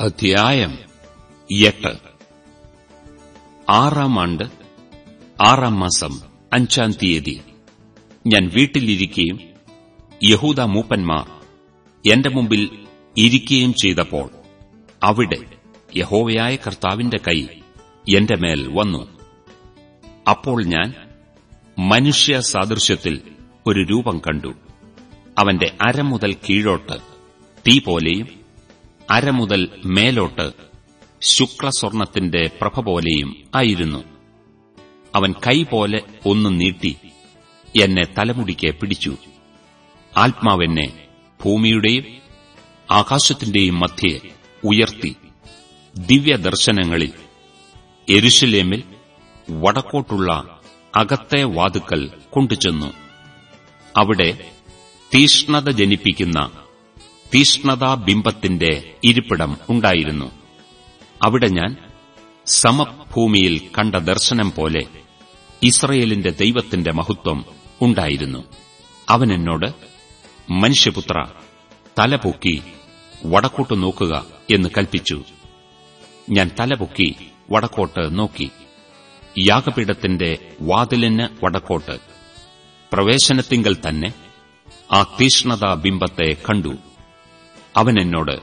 അധ്യായം എട്ട്. ആറാം ആണ്ട് ആറാം മാസം അഞ്ചാം തീയതി. ഞാൻ വീട്ടിലിരിക്കുകയും യഹൂദ മൂപ്പന്മാർ എന്റെ മുമ്പിൽ ഇരിക്കുകയും ചെയ്തപ്പോൾ അവിടെ യഹോവയായ കർത്താവിന്റെ കൈ എന്റെ മേൽ വന്നു. അപ്പോൾ ഞാൻ മനുഷ്യ സാദൃശ്യത്തിൽ ഒരു രൂപം കണ്ടു. അവന്റെ അര മുതൽ കീഴോട്ട് തീ പോലെയും അര മുതൽ മേലോട്ട് ശുക്ലസ്വർണത്തിന്റെ പ്രഭ പോലെയും ആയിരുന്നു. അവൻ കൈ പോലെ ഒന്ന് നീട്ടി എന്നെ തലമുടിക്ക് പിടിച്ചു. ആത്മാവെന്നെ ഭൂമിയുടെയും ആകാശത്തിന്റെയും മധ്യേ ഉയർത്തി. ദിവ്യദർശനങ്ങളിൽ എരുഷലേമിൽ വടക്കോട്ടുള്ള അകത്തെ വാതുക്കൽ കൊണ്ടുചെന്നു. അവിടെ തീഷ്ണത ജനിപ്പിക്കുന്ന തീഷ്ണതാബിംബത്തിന്റെ ഇരിപ്പിടം ഉണ്ടായിരുന്നു. അവിടെ ഞാൻ സമഭൂമിയിൽ കണ്ട ദർശനം പോലെ ഇസ്രയേലിന്റെ ദൈവത്തിന്റെ മഹത്വം ഉണ്ടായിരുന്നു. അവൻ എന്നോട് മനുഷ്യപുത്ര തലപൊക്കി വടക്കോട്ട് നോക്കുക എന്ന് കൽപ്പിച്ചു. ഞാൻ തലപൊക്കി വടക്കോട്ട് നോക്കി. യാഗപീഠത്തിന്റെ വാതിലിന് വടക്കോട്ട്. പ്രവേശനത്തിങ്കൽ തന്നെ ആ തീഷ്ണതാ ബിംബത്തെ കണ്ടു. അവൻ എന്നോട്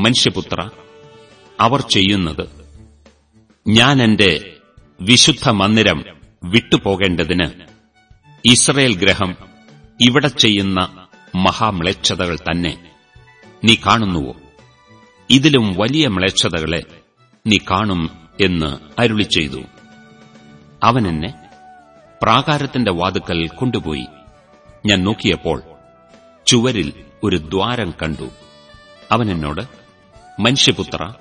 മനുഷ്യപുത്ര അവർ ചെയ്യുന്നത് ഞാൻ എന്റെ വിശുദ്ധ മന്ദിരം വിട്ടുപോകേണ്ടതിന് ഇസ്രയേൽ ഗ്രഹം ഇവിടെ ചെയ്യുന്ന മഹാമ്ലേച്ഛതകൾ തന്നെ നീ കാണുന്നുവോ? ഇതിലും വലിയ മ്ലേച്ഛതകളെ നീ കാണും എന്ന് അരുളി ചെയ്തു. അവൻ എന്നെ പ്രാകാരത്തിന്റെ വാതുക്കൽ കൊണ്ടുപോയി. ഞാൻ നോക്കിയപ്പോൾ ചുവരിൽ ഒരു ദ്വാരം കണ്ടു. അവൻ എന്നോട് മനുഷ്യപുത്ര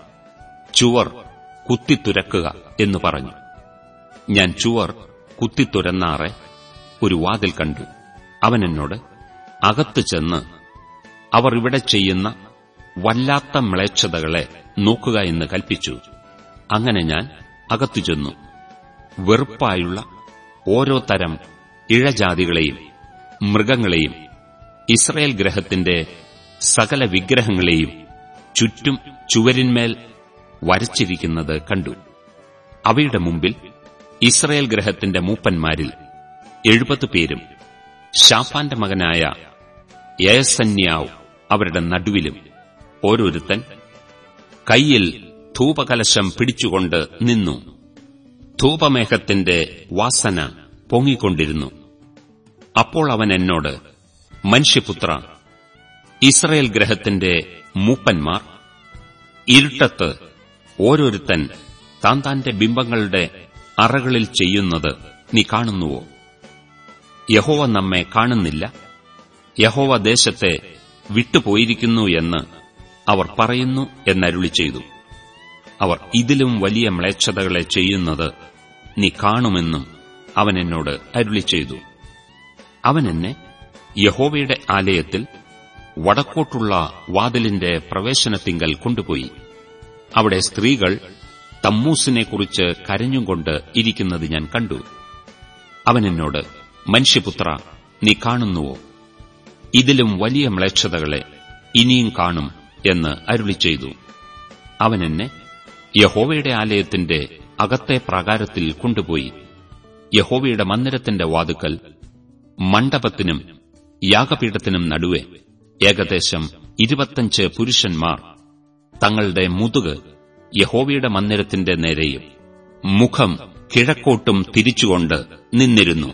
ചുവർ കുത്തിത്തുരക്കുക എന്ന് പറഞ്ഞു. ഞാൻ ചുവർ കുത്തിത്തുരന്നാറെ ഒരു വാതിൽ കണ്ടു. അവൻ എന്നോട് അകത്തു ചെന്ന് അവർ ഇവിടെ ചെയ്യുന്ന വല്ലാത്ത മ്ലേച്ഛതകളെ നോക്കുക എന്ന് കൽപ്പിച്ചു. അങ്ങനെ ഞാൻ അകത്തു ചെന്നു. വെറുപ്പായുള്ള ഓരോ തരം ഇഴജാതികളെയും മൃഗങ്ങളെയും ഇസ്രയേൽ ഗ്രഹത്തിന്റെ സകല വിഗ്രഹങ്ങളെയും ചുറ്റും ചുവരിന്മേൽ വരച്ചിരിക്കുന്നത് കണ്ടു. അവയുടെ മുമ്പിൽ ഇസ്രയേൽ ഗ്രഹത്തിന്റെ മൂപ്പന്മാരിൽ എഴുപത് പേരും ഷാഫാന്റെ മകനായ യസന്യാവ് അവരുടെ നടുവിലും ഓരോരുത്തൻ കയ്യിൽ ധൂപകലശം പിടിച്ചുകൊണ്ട് നിന്നു. ധൂപമേഘത്തിന്റെ വാസന പൊങ്ങിക്കൊണ്ടിരുന്നു. അപ്പോൾ അവൻ എന്നോട് മനുഷ്യപുത്ര ഇസ്രയേൽ ഗ്രഹത്തിന്റെ മൂപ്പന്മാർ. ഇരുട്ടത്ത് ഓരോരുത്തൻ താൻ താന്റെ ബിംബങ്ങളുടെ അറകളിൽ ചെയ്യുന്നത് നീ കാണുന്നുവോ? യഹോവ നമ്മെ കാണുന്നില്ല. യഹോവ ദേശത്തെ വിട്ടുപോയിരിക്കുന്നു എന്ന് അവർ പറയുന്നു എന്നരുളി ചെയ്തു. അവർ ഇതിലും വലിയ മ്ലേച്ഛതകളെ ചെയ്യുന്നത് നീ കാണുമെന്നും അവൻ എന്നോട് അരുളി ചെയ്തു. അവൻ എന്നെ യഹോവയുടെ ആലയത്തിൽ വടക്കോട്ടുള്ള വാതിലിന്റെ പ്രവേശനത്തിങ്കൽ കൊണ്ടുപോയി. അവിടെ സ്ത്രീകൾ തമ്മൂസിനെക്കുറിച്ച് കരഞ്ഞുകൊണ്ട് ഇരിക്കുന്നത് ഞാൻ കണ്ടു. അവൻ എന്നോട് മനുഷ്യപുത്ര നീ കാണുന്നുവോ? ഇതിലും വലിയ മ്ലേച്ഛതകളെ ഇനിയും കാണും എന്ന് അരുളി ചെയ്തു. അവൻ എന്നെ യഹോവയുടെ ആലയത്തിന്റെ അകത്തെ പ്രാകാരത്തിൽ കൊണ്ടുപോയി. യഹോവയുടെ മന്ദിരത്തിന്റെ വാതുക്കൽ മണ്ഡപത്തിനും യാഗപീഠത്തിനും നടുവെ ഏകദേശം ഇരുപത്തഞ്ച് പുരുഷന്മാർ തങ്ങളുടെ മുതുക് യഹോവയുടെ മന്ദിരത്തിന്റെ നേരെയും മുഖം കിഴക്കോട്ടും തിരിച്ചുകൊണ്ട് നിന്നിരുന്നു.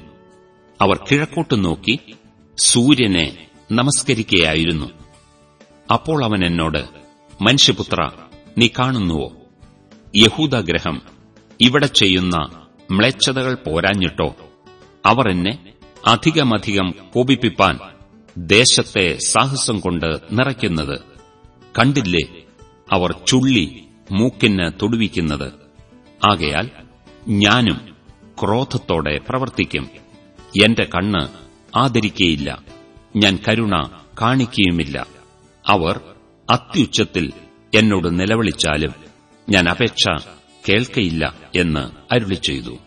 അവർ കിഴക്കോട്ട് നോക്കി സൂര്യനെ നമസ്കരിക്കുകയായിരുന്നു അപ്പോൾ അവൻ എന്നോട് മനുഷ്യപുത്ര നീ കാണുന്നുവോ? യഹൂദഗ്രഹം ഇവിടെ ചെയ്യുന്ന മ്ലേച്ഛതകൾ പോരാഞ്ഞിട്ടോ? അവർ എന്നെ അധികമധികം കോപിപ്പിപ്പാൻ ദേശത്തെ സാഹസം കൊണ്ട് നിറയ്ക്കുന്നത്. കണ്ടില്ലേ? അവർ ചുള്ളി മൂക്കിന് തൊടുവിക്കുന്നത്. ആകയാൽ ഞാനും ക്രോധത്തോടെ പ്രവർത്തിക്കും. എന്റെ കണ്ണ് ആദരിക്കയില്ല. ഞാൻ കരുണ കാണിക്കുകയുമില്ല അവർ അത്യുച്ചത്തിൽ എന്നോട് നിലവിളിച്ചാലും ഞാൻ അപേക്ഷ കേൾക്കയില്ല എന്ന് അരുളി ചെയ്തു